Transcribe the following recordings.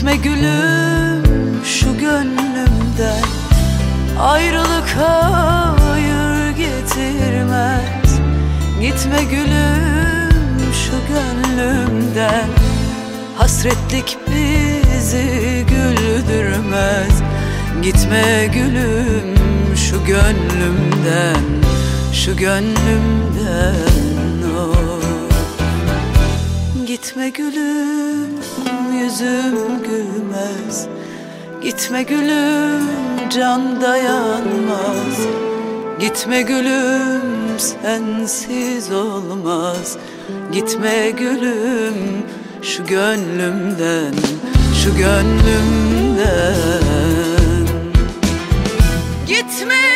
Gitme gülüm şu gönlümden. Ayrılık hayır getirmez. Gitme gülüm şu gönlümden. Hasretlik bizi güldürmez. Gitme gülüm şu gönlümden Şu gönlümden. Oh. Gitme gülüm yüzüm gülmez. Gitme gülüm can dayanmaz. Gitme gülüm sensiz olmaz. Gitme gülüm şu gönlümden Şu gönlümden. Gitme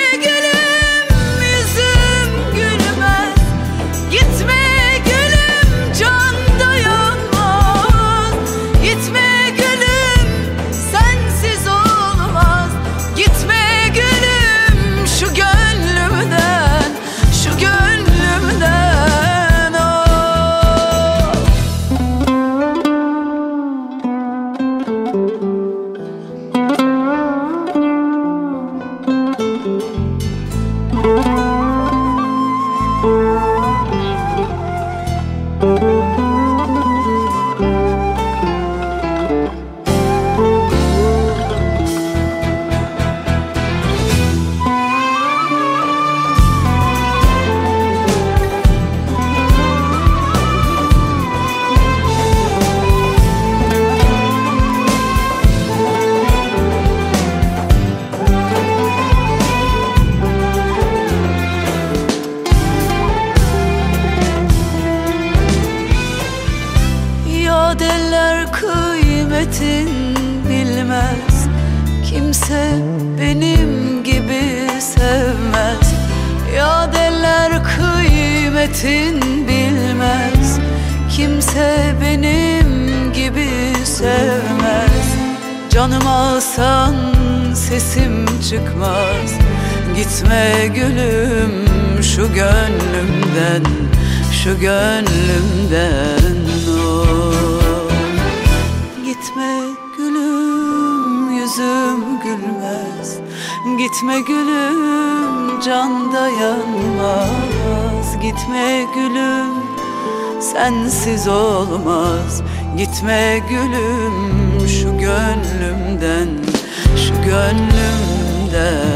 Yadeller kıymetin bilmez. Kimse benim gibi sevmez. Yadeller kıymetin bilmez. Kimse benim gibi sevmez. Canım alsan sesim çıkmaz. Gitme gülüm şu gönlümden Şu gönlümden yüzüm gülmez. Gitme gülüm can dayanmaz Gitme gülüm sensiz olmaz. Gitme gülüm şu gönlümden Şu gönlümden